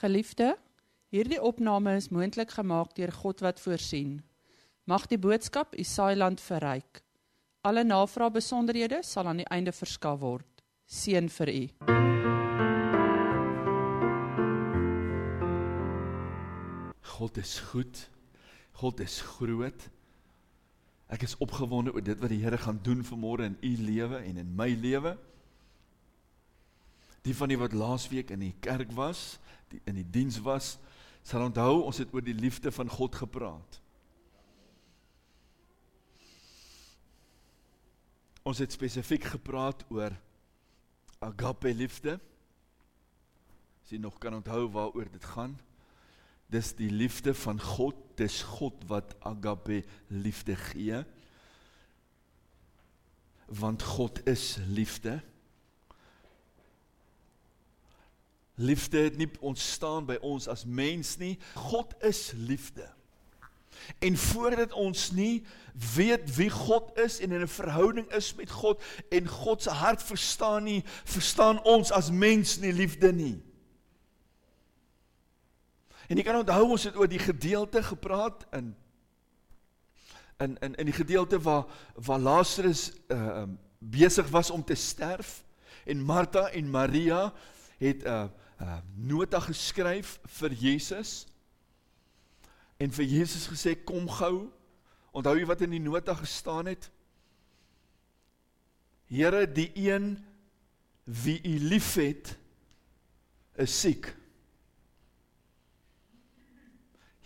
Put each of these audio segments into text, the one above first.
Geliefde, hierdie opname is moontlik gemaak deur God wat voorsien. Mag die boodskap u saailand verryk. Alle navrae besonderhede sal aan die einde verskaf word. Seën vir u. God is goed. God is groot. Ek is opgewonde oor dit wat die Here gaan doen vanmôre in u lewe en in my lewe. Die van die wat laasweek in die kerk was, die in die diens was, sal onthou ons het oor die liefde van God gepraat. Ons het spesifiek gepraat oor agape liefde. As jy nog kan onthou waaroor dit gaan. Dis die liefde van God, dis God wat agape liefde gee. Want God is liefde. Liefde het nie ontstaan by ons as mens nie. God is liefde. En voordat ons nie weet wie God is en in 'n verhouding is met God en God se hart verstaan nie, verstaan ons as mens nie liefde nie. En jy kan onthou ons het oor die gedeelte gepraat in in in in die gedeelte waar waar Lazarus uh besig was om te sterf en Martha en Maria het 'n uh, uh, nota geskryf vir Jesus en vir Jesus gesê kom gou. Onthou jy wat in die nota gestaan het? Here, die een wie u liefhet is siek.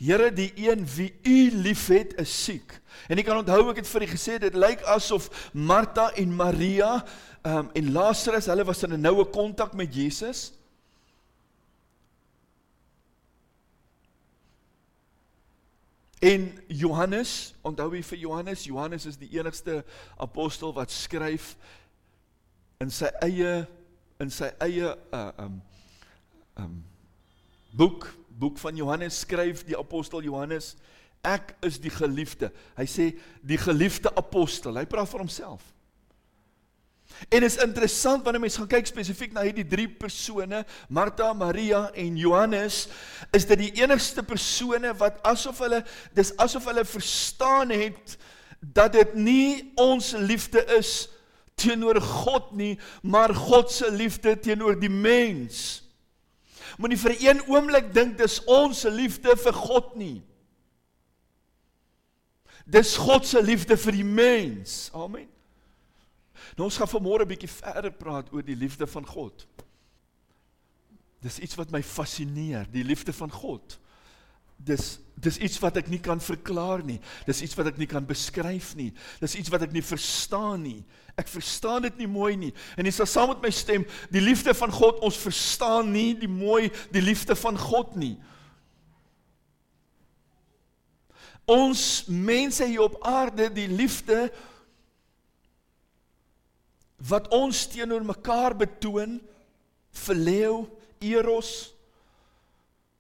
Here, die een wie u liefhet is siek. En ek kan onthou ek het vir u gesê dit lyk asof Martha en Maria um, en Lazarus, hulle was in 'n noue kontak met Jesus. En Johannes, onthou jy vir Johannes? Johannes is die enigste apostel wat skryf in sy eie in sy eie uh um um boek, boek van Johannes skryf die apostel Johannes, ek is die geliefde. Hy sê die geliefde apostel. Hy praat van homself. En is interessant wanneer mens gaan kyk spesifiek na hierdie drie persone, Martha, Maria en Johannes, is dit die enigste persone wat asof hulle dis asof hulle verstaan het dat dit nie ons liefde is teenoor God nie, maar God se liefde teenoor die mens. Moenie vir een oomblik dink dis ons liefde vir God nie. Dis God se liefde vir die mens. Amen. Nou ons gaan vanmôre 'n bietjie verder praat oor die liefde van God. Dis iets wat my fascineer, die liefde van God. Dis dis iets wat ek nie kan verklaar nie. Dis iets wat ek nie kan beskryf nie. Dis iets wat ek nie verstaan nie. Ek verstaan dit nie mooi nie. En jy sal saam met my stem, die liefde van God, ons verstaan nie die mooi die liefde van God nie. Ons mense hier op aarde, die liefde wat ons teenoor mekaar betoon phileo eros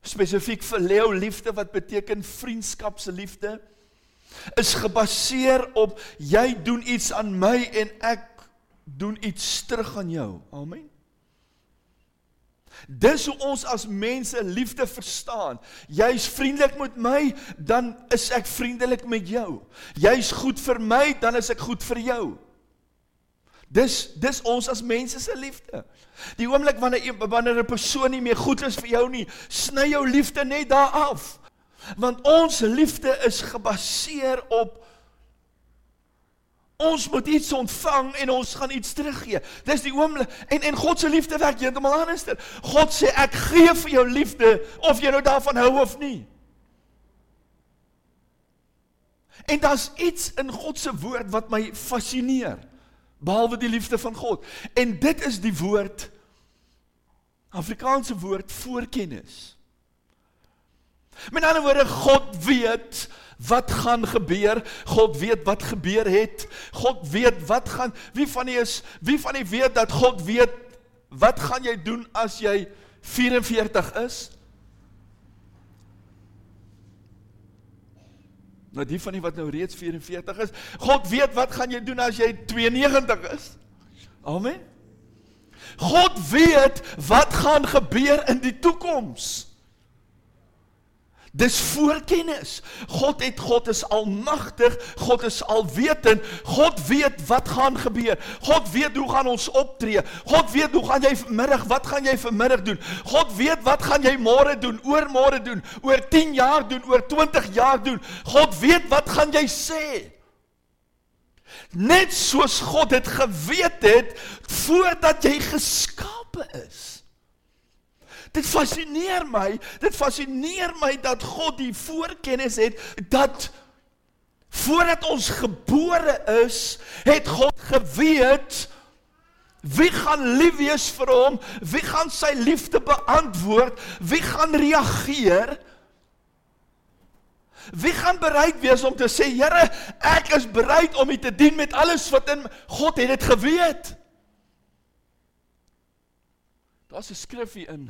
spesifiek phileo liefde wat beteken vriendskap se liefde is gebaseer op jy doen iets aan my en ek doen iets terug aan jou amen Dis hoe ons as mense liefde verstaan. Jy's vriendelik met my, dan is ek vriendelik met jou. Jy's goed vir my, dan is ek goed vir jou. Dis dis ons as mense se liefde. Die oomblik wanneer wanneer 'n persoon nie meer goed is vir jou nie, sny jou liefde net daar af. Want ons liefde is gebaseer op ons moet iets ontvang en ons gaan iets teruggee. Dis die oomblik en en God se liefde werk heeltemal anders. God sê ek gee vir jou liefde of jy nou daarvan hou of nie. En daar's iets in God se woord wat my fascineer behalwe die liefde van God. En dit is die woord Afrikaanse woord voorkennis. Met ander woorde God weet wat gaan gebeur. God weet wat gebeur het. God weet wat gaan wie van u is wie van u weet dat God weet wat gaan jy doen as jy 44 is? Nou die van die wat nou reeds 44 is, God weet wat gaan jy doen as jy 92 is. Amen. God weet wat gaan gebeur in die toekoms. Dis voorkennis. God het God is almagtig, God is alwetend. God weet wat gaan gebeur. God weet hoe gaan ons optree. God weet hoe gaan jy vanmiddag, wat gaan jy vanmiddag doen? God weet wat gaan jy môre doen, oormôre doen, oor 10 jaar doen, oor 20 jaar doen. God weet wat gaan jy sê. Net soos God dit geweet het voordat jy geskape is. Dit fascineer my, dit fascineer my dat God die voorkennis het dat voordat ons gebore is, het God geweet wie gaan lief wees vir hom, wie gaan sy liefde beantwoord, wie gaan reageer? Wie gaan bereid wees om te sê, Here, ek is bereid om U te dien met alles wat in God het dit geweet. Daar's 'n skrifgie in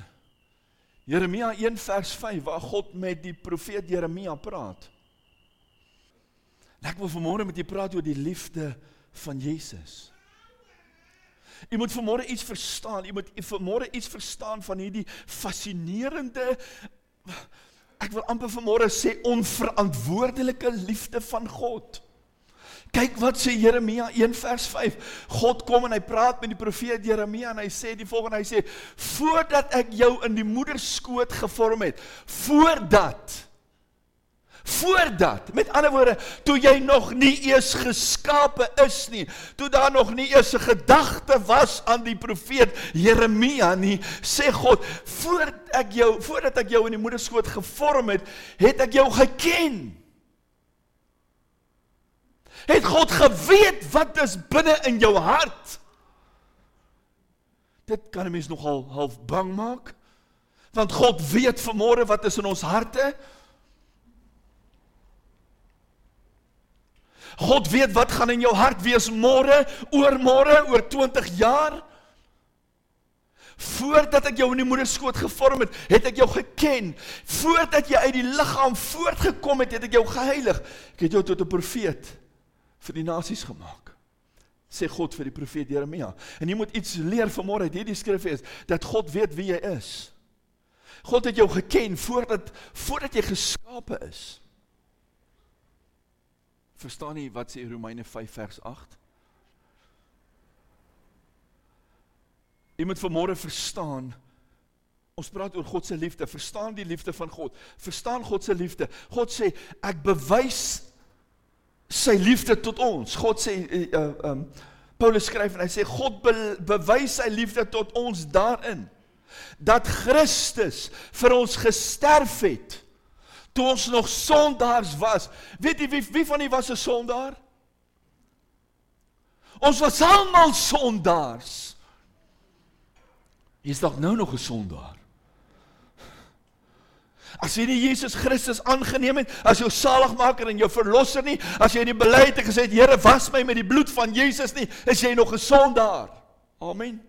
Jeremia 1 vers 5 waar God met die profeet Jeremia praat. En ek wil vanmôre met julle praat oor die liefde van Jesus. Jy moet vanmôre iets verstaan. Jy moet vanmôre iets verstaan van hierdie fascinerende ek wil amper vanmôre sê onverantwoordelike liefde van God. Kyk wat sê Jeremia 1 vers 5. God kom en hy praat met die profeet Jeremia en hy sê die volgende hy sê voordat ek jou in die moederskoot gevorm het, voordat voordat met ander woorde toe jy nog nie eers geskape is nie toe daar nog nie eers 'n gedagte was aan die profeet Jeremia nie sê God voordat ek jou voordat ek jou in die moederskoot gevorm het het ek jou geken het God geweet wat is binne in jou hart. Dit kan 'n mens nogal half bang maak. Want God weet vanmôre wat is in ons harte. God weet wat gaan in jou hart wees môre, oor môre, oor 20 jaar. Voordat ek jou in die moederskoot gevorm het, het ek jou geken. Voordat jy uit die liggaam voortgekom het, het ek jou geheilig. Ek het jou tot 'n profeet vir die nasies gemaak. Sê God vir die profeet Jeremia. En jy moet iets leer vanmôre uit hierdie skrif is dat God weet wie jy is. God het jou geken voordat voordat jy geskape is. Verstaan jy wat sê Romeine 5 vers 8? Jy moet vanmôre verstaan Ons praat oor God se liefde. Verstaan die liefde van God. Verstaan God se liefde. God sê ek bewys sy liefde tot ons. God sê uh um Paulus skryf en hy sê God be, bewys sy liefde tot ons daarin dat Christus vir ons gesterf het toe ons nog sondaars was. Weet jy wie wie van u was 'n sondaar? Ons was almal sondaars. Jy's dalk nou nog 'n sondaar. As jy nie Jesus Christus aangeneem het as jou saligmaker en jou verlosser nie, as jy nie bely het en gesê het Here was my met die bloed van Jesus nie, is jy nog 'n sondaar. Amen.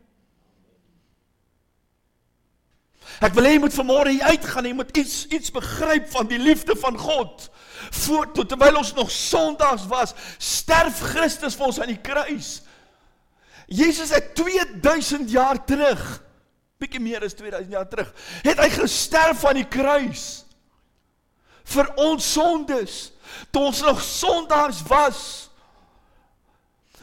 Ek wil hê jy moet vanmôre hier uitgaan, jy moet iets iets begryp van die liefde van God. Voor tot terwyl ons nog sondaars was, sterf Christus vir ons aan die kruis. Jesus het 2000 jaar terug bietjie meer as 2000 jaar terug, het hy gesterf aan die kruis vir ons sondes, toe ons nog sondaars was.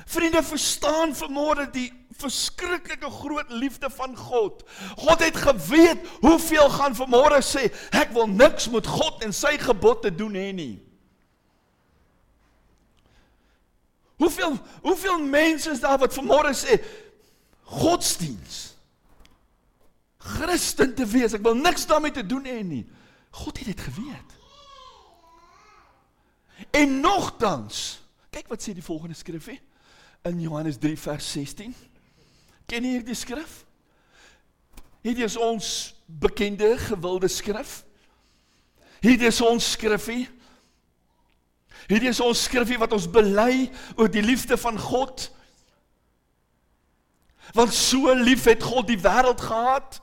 Vriende, verstaan vanmôre die verskriklike groot liefde van God. God het geweet hoeveel gaan vanmôre sê, ek wil niks met God en sy gebod te doen hê nie. Hoeveel hoeveel mense is daar wat vanmôre sê godsdiens Christen te wees. Ek wil niks daarmee te doen hê nie. God het dit geweet. En nogtans, kyk wat sê die volgende skrif hè in Johannes 3 vers 16. Ken jy hierdie skrif? Hierdie is ons bekende gewilde skrif. Hierdie is ons skrifie. Hierdie is ons skrifie wat ons bely oor die liefde van God. Want so lief het God die wêreld gehad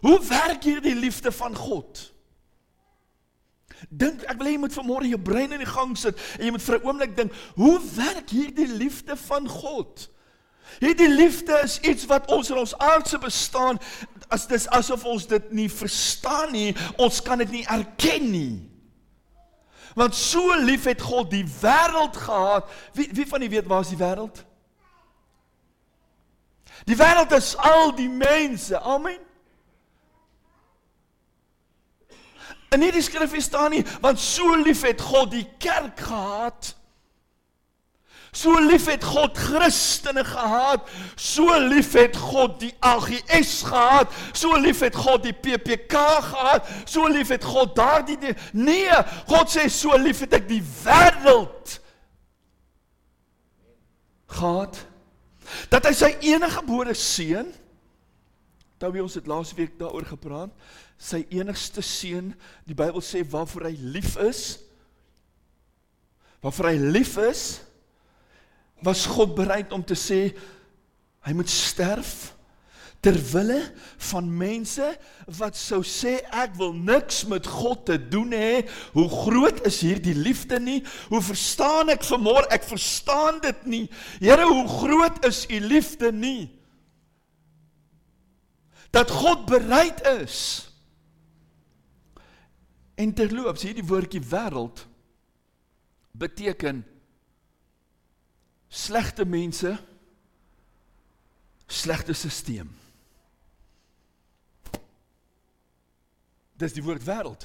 Hoe werk hierdie liefde van God? Dink, ek wil hê jy moet vanmôre jou brein in die gang sit en jy moet vir 'n oomblik dink, hoe werk hierdie liefde van God? Hierdie liefde is iets wat ons in ons aardse bestaan as dis asof ons dit nie verstaan nie, ons kan dit nie erken nie. Want so lief het God die wêreld gehad. Wie wie van julle weet waar is die wêreld? Die wêreld is al die mense. Amen. En hierdie skrif staan nie want so lief het God die kerk gehad So lief het God Christene gehad. So lief het God die AGS gehad. So lief het God die PPK gehad. So lief het God daardie Nee, God sê so lief het ek die wêreld gehad dat hy sy enige gebore seun Wie ons het laas week daaroor gepraat, sy enigste seun, die Bybel sê waarvoor hy lief is. Waarvoor hy lief is, was God bereid om te sê hy moet sterf ter wille van mense wat sou sê ek wil niks met God te doen hê. Hoe groot is hierdie liefde nie? Hoe verstaan ek vanmôre? Ek verstaan dit nie. Here, hoe groot is u liefde nie? Dat God bereid is. En terloops, hierdie woordjie wêreld beteken slegte mense slegte stelsel. Dis die woord wêreld.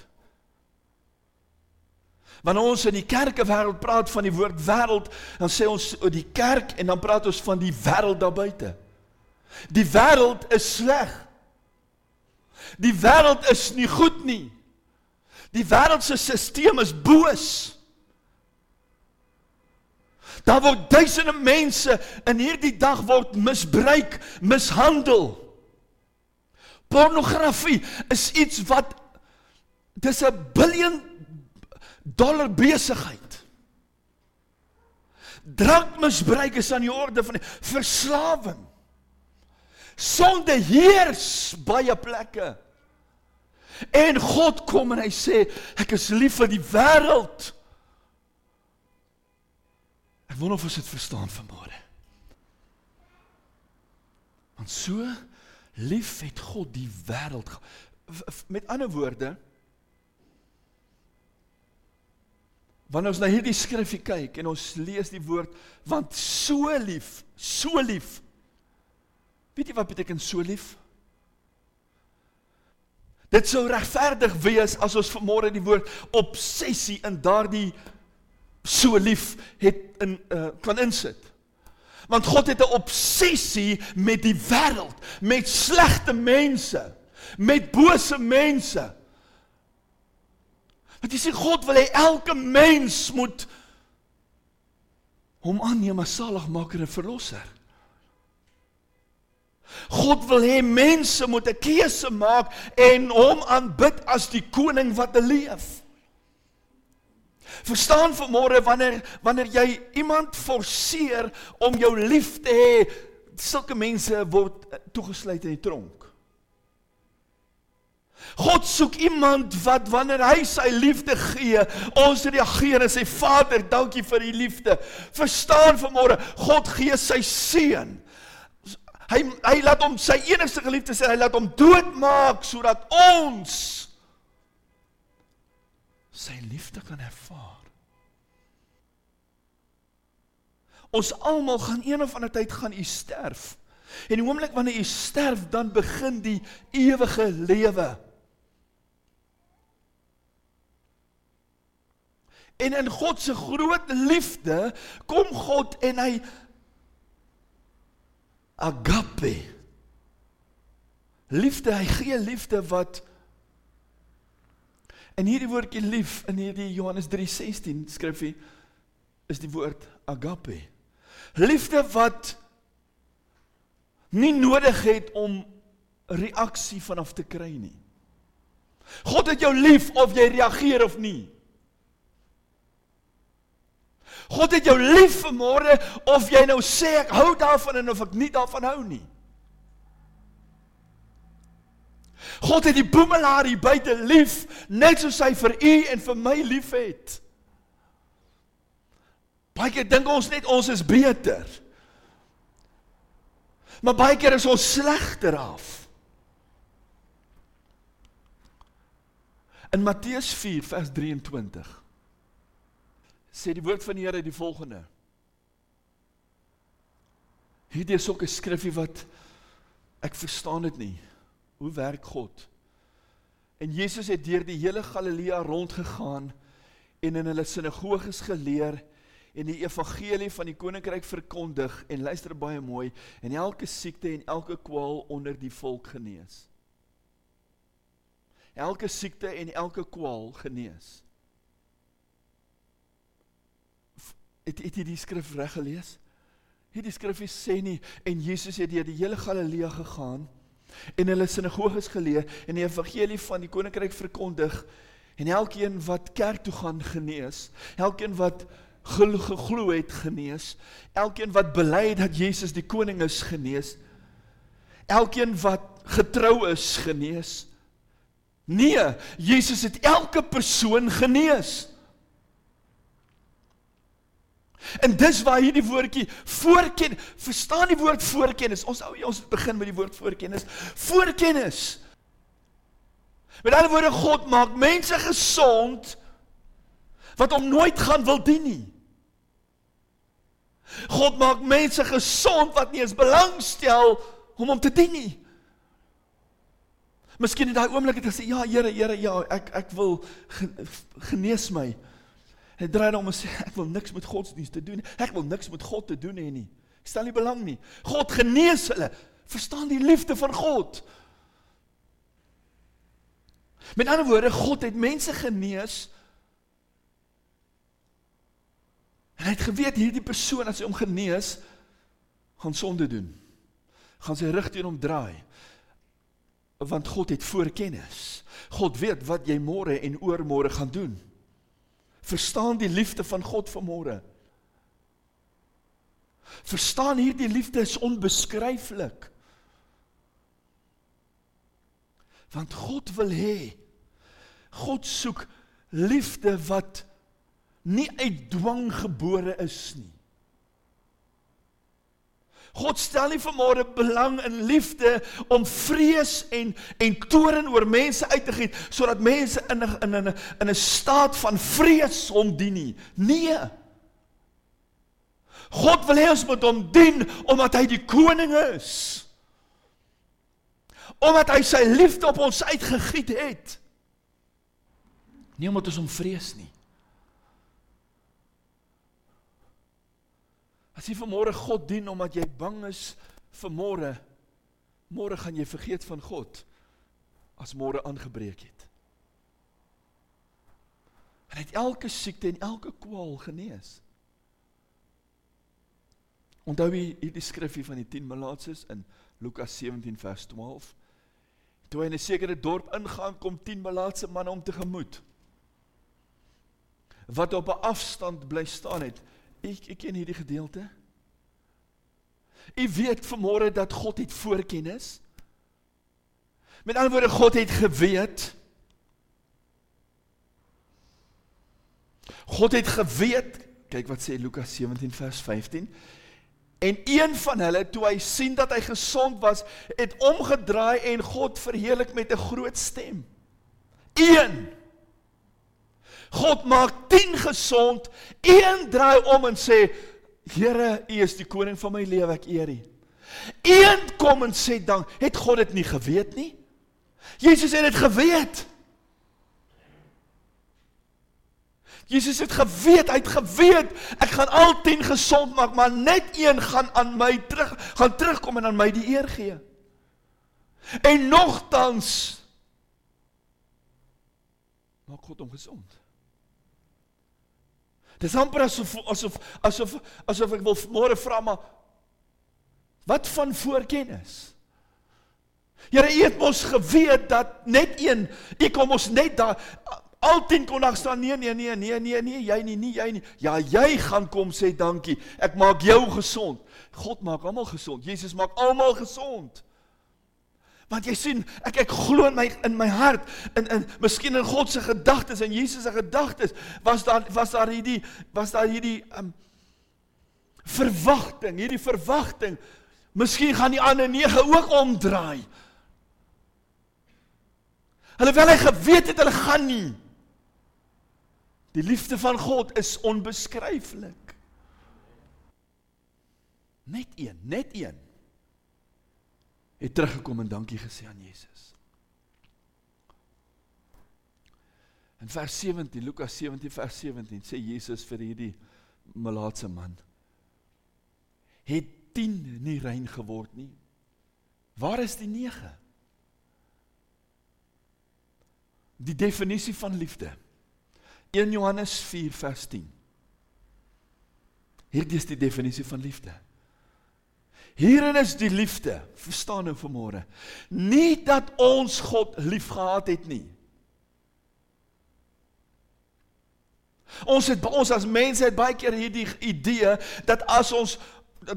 Wanneer ons in die kerke wêreld praat van die woord wêreld, dan sê ons oor die kerk en dan praat ons van die wêreld daar buite. Die wêreld is sleg. Die wêreld is nie goed nie. Die wêreld se stelsel is boos. Daar word duisende mense in hierdie dag word misbruik, mishandel. Pornografie is iets wat dis 'n biljoen dollar besigheid. Drankmisbruik is aan die orde van die verslawing. Sonde heers baie plekke. En God kom en hy sê ek is lief vir die wêreld. Ek wonder of ons dit verstaan vanmôre. Want so lief het God die wêreld met ander woorde Wanneer ons na hierdie skrifgie kyk en ons lees die woord want so lief, so lief. Weet jy wat beteken so lief? Dit sou regverdig wees as ons vanmôre die woord obsessie in daardie so lief het in uh, kan insit. Want God het 'n obsessie met die wêreld, met slegte mense, met bose mense. Want jy sien God wil hê elke mens moet hom aanneem as saligmaker en verlosser. God wil hê mense moet 'n keuse maak en hom aanbid as die koning wat leef. Verstaan vanmôre wanneer wanneer jy iemand forceer om jou lief te hê, sulke mense word toegesluit in die tronk. God soek iemand wat wanneer hy sy liefde gee, ons reageer en sê Vader, dankie vir die liefde. Verstaan vanmôre, God gee sy seun. Hy hy laat hom sy enigste geliefde sê, hy laat hom doodmaak sodat ons sy liefde kan ervaar. Ons almal gaan een of ander tyd gaan u sterf. En die oomblik wanneer u sterf, dan begin die ewige lewe. En in God se groot liefde kom God en hy agape. Liefde, hy gee liefde wat En hierdie woordjie lief in hierdie Johannes 3:16 skryf hy is die woord agape. Liefde wat nie nodig het om reaksie vanaf te kry nie. God het jou lief of jy reageer of nie. God het jou lief vanmôre of jy nou sê ek hou daarvan en of ek nie daarvan hou nie. God het die boemelaar hier buite lief net soos hy vir u en vir my liefhet. Baie keer dink ons net ons is beter. Maar baie keer is ons slegter af. In Matteus 4 vers 23 sê die woord van die Here die volgende. Hierdie is ook 'n skrifgie wat ek verstaan dit nie. Hoe werk God? En Jesus het deur die hele Galilea rondgegaan en in hulle sinagoges geleer en die evangelie van die koninkryk verkondig en luister baie mooi en elke siekte en elke kwaal onder die volk genees. Elke siekte en elke kwaal genees. Het het jy die skrif reg gelees? Hierdie skrif sê nie en Jesus het deur die hele Galilea gegaan en hulle sinagoges geleer en die evangelie van die koninkryk verkondig en elkeen wat kerk toe gaan genees, elkeen wat geglo het genees, elkeen wat bely dat Jesus die koning is genees, elkeen wat getrou is genees. Nee, Jesus het elke persoon genees. En dis waar hierdie woordjie voorken, verstaan die woord voorkennis. Ons ou ons begin met die woord voorkennis. Voorkennis. Met ander woorde God maak mense gesond wat hom nooit gaan wil dien nie. God maak mense gesond wat nie eens belangstel om hom te dien nie. Miskien in daai oomblik het hy gesê ja Here, Here, ja, ek ek wil genees my. Hy draai hom en sê ek wil niks met godsdienst te doen. Ek wil niks met God te doen hê nie. Ek stel nie belang nie. God genees hulle. Verstaan die liefde van God. Met ander woorde, God het mense genees. En hy het geweet hierdie persoon as hy hom genees, gaan sonde doen. Gaan sy rug teen hom draai. Want God het voorkennis. God weet wat jy môre en oormôre gaan doen verstaan die liefde van God vanmôre. Verstaan hierdie liefde is onbeskryflik. Want God wil hê God soek liefde wat nie uit dwang gebore is nie. God stel nie vanmôre belang in liefde om vrees en en toorn oor mense uit te giet sodat mense in 'n in 'n in 'n staat van vrees hom dien nie. Nee. God wil hê ons moet hom dien omdat hy die koning is. Omdat hy sy liefde op ons uitgegiet het. Nie omdat ons hom vrees nie. As jy vanmôre God dien omdat jy bang is vir môre, môre gaan jy vergeet van God as môre aangebreek het. En hy het elke siekte en elke kwaal genees. Onthou jy hierdie skrifgie van die 10 malaatses in Lukas 17 vers 12? Toe hy in 'n sekere dorp ingaan, kom 10 malaatse manne om te gemoed. Wat op 'n afstand bly staan het Ek ek ken hierdie gedeelte. U weet vanmôre dat God het voorkennis. Met ander woorde God het geweet. God het geweet. Kyk wat sê Lukas 17 vers 15. En een van hulle toe hy sien dat hy gesond was, het omgedraai en God verheerlik met 'n groot stem. Een God maak 10 gesond, een draai om en sê, Here, U is die koning van my lewe, ek eer U. Een kom en sê dan, het God dit nie geweet nie? Jesus het dit geweet. Jesus het geweet, hy het geweet, ek gaan al 10 gesond maak, maar net een gaan aan my terug, gaan terugkom en aan my die eer gee. En nogtans maak God hom gesond. Dis amper asof asof asof asof ek wil môre vra maar wat van voorkennis? Here, U het mos geweet dat net een, U kom ons net daar al 10 kon daar staan. Nee, nee, nee, nee, nee, nee, jy nie, nie jy nie. Ja, jy gaan kom sê dankie. Ek maak jou gesond. God maak almal gesond. Jesus maak almal gesond. Want jy sien, ek ek glo in my in my hart in in miskien in God se gedagtes en Jesus se gedagtes was daar was daar hierdie was daar hierdie um verwagting, hierdie verwagting Miskien gaan die ander 9 ook omdraai. Hulle wel hy geweet het hulle gaan nie. Die liefde van God is onbeskryflik. Net een, net een het teruggekom en dankie gesê aan Jesus. In vers 17, Lukas 17 vers 17 sê Jesus vir hierdie malaatse man: "Het 10 nie rein geword nie? Waar is die 9?" Die definisie van liefde. 1 Johannes 4 vers 10. Hierdie is die definisie van liefde. Hierin is die liefde, verstaan nou vanmôre. Nie dat ons God liefgehad het nie. Ons het ons as mense het baie keer hierdie idee dat as ons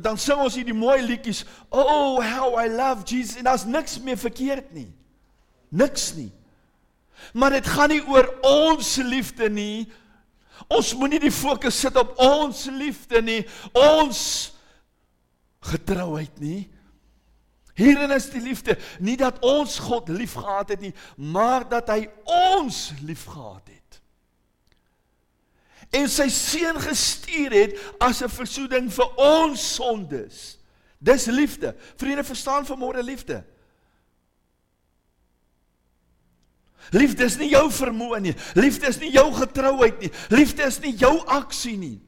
dan sing ons hierdie mooi liedjies, "Oh how I love Jesus," en daar's niks meer verkeerd nie. Niks nie. Maar dit gaan nie oor ons liefde nie. Ons moenie die fokus sit op ons liefde nie. Ons getrouheid nie. Hierin is die liefde, nie dat ons God liefgehad het nie, maar dat hy ons liefgehad het en sy seun gestuur het as 'n versoening vir ons sondes. Dis liefde. Vriende, verstaan vanmôre liefde. Liefde is nie jou vermoë nie. Liefde is nie jou getrouheid nie. Liefde is nie jou aksie nie.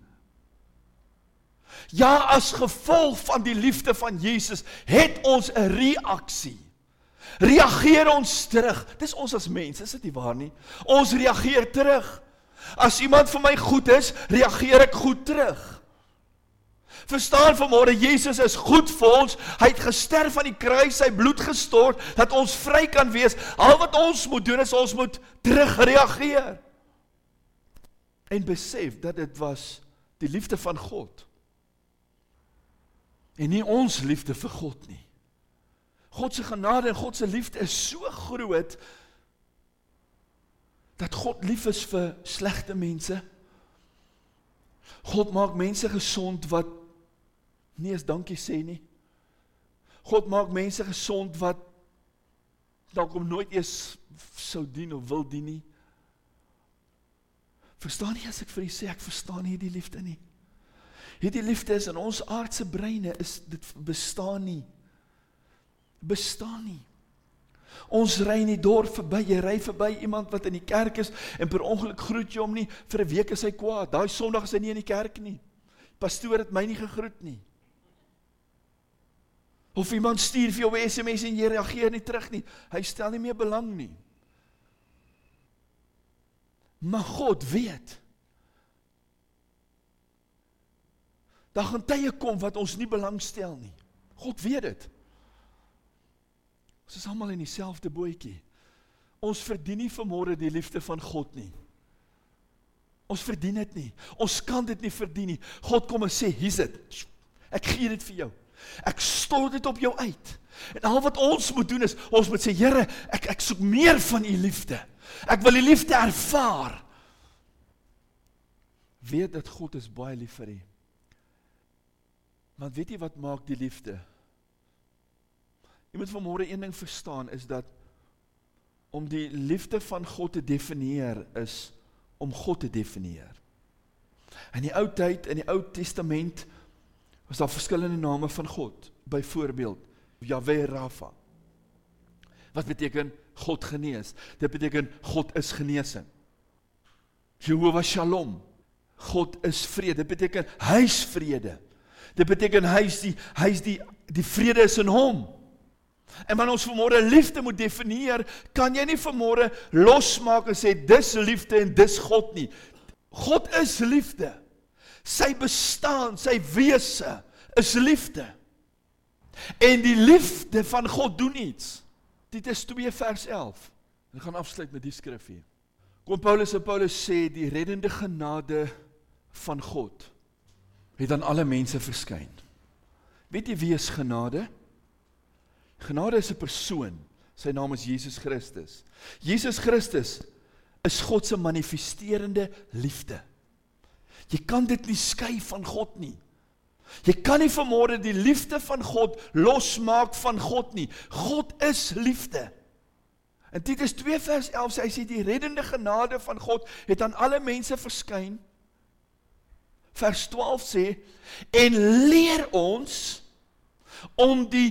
Ja, as gevolg van die liefde van Jesus het ons 'n reaksie. Reageer ons terug. Dis ons as mense, is dit nie waar nie? Ons reageer terug. As iemand vir my goed is, reageer ek goed terug. Verstaan vanmôre Jesus is goed vir ons. Hy het gesterf aan die kruis, sy bloed gestort dat ons vry kan wees. Al wat ons moet doen is ons moet terugreageer. En besef dat dit was die liefde van God. En nie ons liefde vir God nie. God se genade en God se liefde is so groot dat God lief is vir slegte mense. God maak mense gesond wat nie eens dankie sê nie. God maak mense gesond wat dalk om nooit eens sou dien of wil dien nie. Verstaan nie as ek vir u sê ek verstaan nie die liefde nie. Hierdie liefde is in ons aardse breine is dit bestaan nie. Bestaan nie. Ons ry in die dorp verby, jy ry verby iemand wat in die kerk is en per ongeluk groet jy hom nie, vir 'n week is hy kwaad. Daai Sondag is hy nie in die kerk nie. Pastoor het my nie gegroet nie. Of iemand stuur vir jou 'n SMS en jy reageer nie terug nie. Hy stel nie meer belang nie. Maar God weet. Daar gaan tye kom wat ons nie belangstel nie. God weet dit. Ons is almal in dieselfde bootjie. Ons verdien nie vanmôre die liefde van God nie. Ons verdien dit nie. Ons kan dit nie verdien nie. God kom en sê, "Hier's dit. Ek gee dit vir jou. Ek stort dit op jou uit." En al wat ons moet doen is ons moet sê, "Here, ek ek soek meer van u liefde. Ek wil u liefde ervaar." Weet dat God is baie lief vir u. Want weet jy wat maak die liefde? Jy moet vanmôre een ding verstaan is dat om die liefde van God te definieer is om God te definieer. In die ou tyd, in die Ou Testament was daar verskillende name van God. Byvoorbeeld Yahweh Rafa. Wat beteken God genees? Dit beteken God is genesing. Jehovah Shalom. God is vrede. Dit beteken hy's vrede. Dit beteken hy's die hy's die die vrede is in hom. En wanneer ons vanmôre liefde moet definieer, kan jy nie vanmôre losmaak en sê dis liefde en dis God nie. God is liefde. Sy bestaan, sy wese is liefde. En die liefde van God doen iets. Dit is 2 vers 11. Ek gaan afsluit met die skrif hier. Kom Paulus en Paulus sê die reddende genade van God het aan alle mense verskyn. Weet jy wie is genade? Genade is 'n persoon. Sy naam is Jesus Christus. Jesus Christus is God se manifesterende liefde. Jy kan dit nie skei van God nie. Jy kan nie vanmôre die liefde van God losmaak van God nie. God is liefde. In Titus 2 vers 11 sê hy sê die reddende genade van God het aan alle mense verskyn. Vers 12 sê en leer ons om die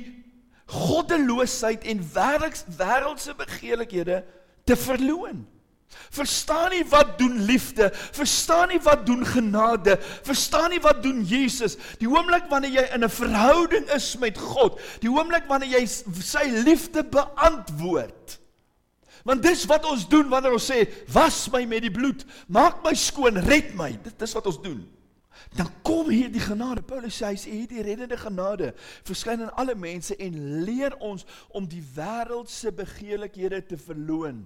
goddeloosheid en wêreldse begeerlikhede te verloon. Verstaan nie wat doen liefde, verstaan nie wat doen genade, verstaan nie wat doen Jesus. Die oomblik wanneer jy in 'n verhouding is met God, die oomblik wanneer jy sy liefde beantwoord. Want dis wat ons doen wanneer ons sê, "Was my met die bloed, maak my skoon, red my." Dit is wat ons doen. Dan kom hier die genade. Paulus sê hy sê hierdie reddende genade verskyn aan alle mense en leer ons om die wêreldse begeerlikhede te verloon.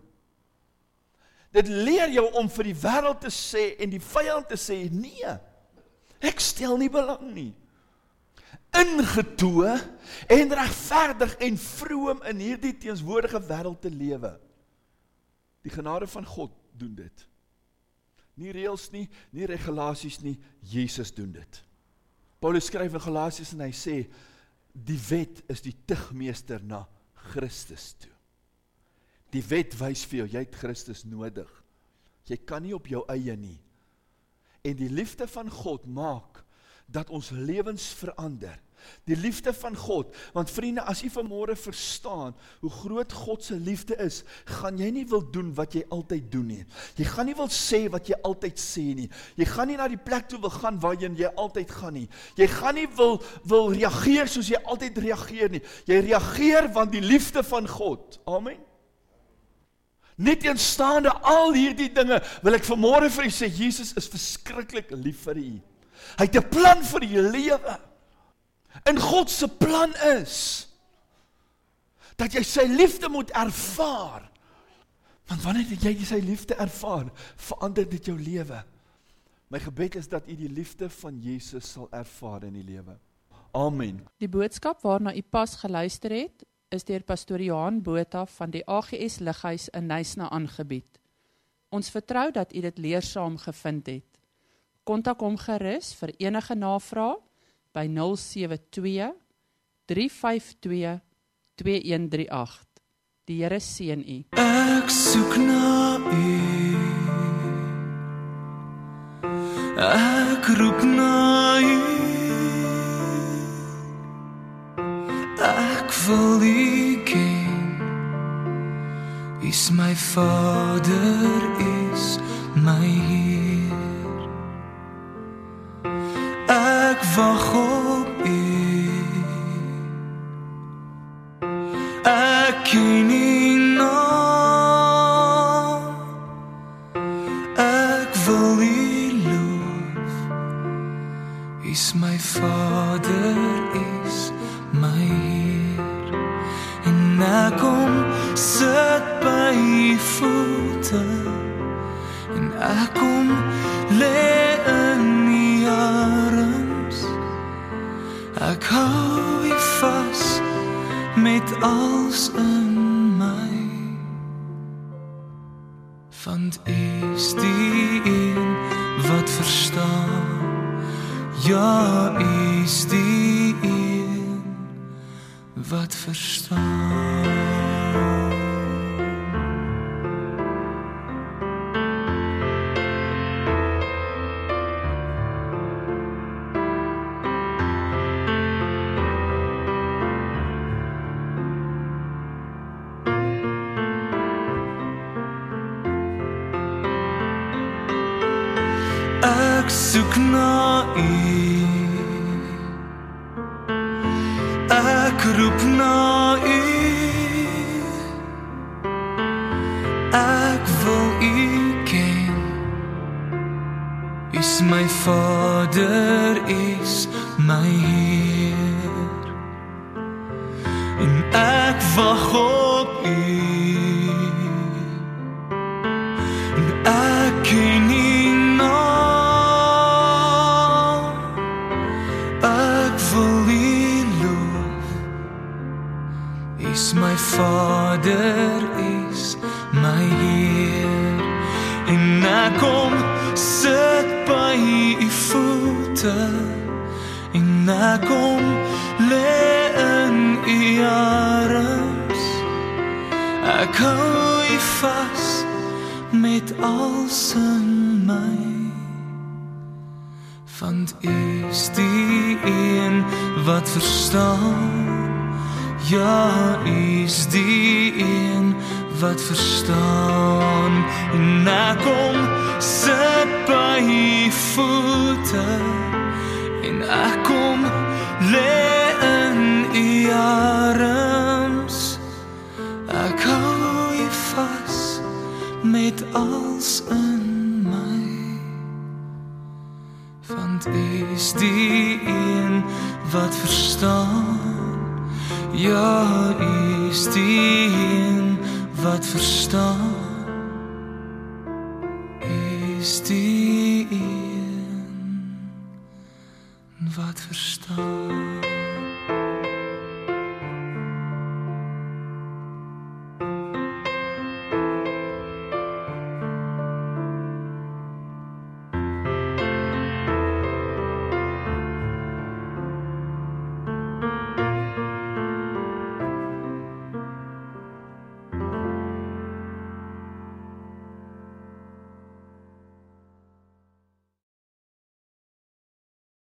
Dit leer jou om vir die wêreld te sê en die vyand te sê nee. Ek stel nie belang nie. Ingetoe en regverdig en vroom in hierdie teenswoordige wêreld te lewe. Die genade van God doen dit. Nie reëls nie, nie regulasies nie, Jesus doen dit. Paulus skryf in Galasiërs en hy sê die wet is die tugmeester na Christus toe. Die wet wys vir jou jy het Christus nodig. Jy kan nie op jou eie nie. En die liefde van God maak dat ons lewens verander. Die liefde van God, want vriende, as jy vanmôre verstaan hoe groot God se liefde is, gaan jy nie wil doen wat jy altyd doen nie. Jy gaan nie wil sê wat jy altyd sê nie. Jy gaan nie na die plek toe wil gaan waarheen jy altyd gaan nie. Jy gaan nie wil wil reageer soos jy altyd reageer nie. Jy reageer want die liefde van God. Amen. Net teenstaande al hierdie dinge wil ek vanmôre vir u sê Jesus is verskriklik lief vir u. Hy het 'n plan vir u lewe. En God se plan is dat jy sy liefde moet ervaar. Want wanneer jy sy liefde ervaar, verander dit jou lewe. My gebed is dat u die liefde van Jesus sal ervaar in u lewe. Amen. Die boodskap waarna u pas geluister het, is deur pastoor Johan Botha van die AGS Lighuis in Nysna aangebied. Ons vertrou dat u dit leersaam gevind het. Kontak hom gerus vir enige navrae by 072 352 2138. Die Here seën u. Ek soek na u. Ek roep na u. Ek wil u ken. Is my Vader is my Heer. U vas met alles in my want u is die een wat verstaan ja u is die een wat verstaan.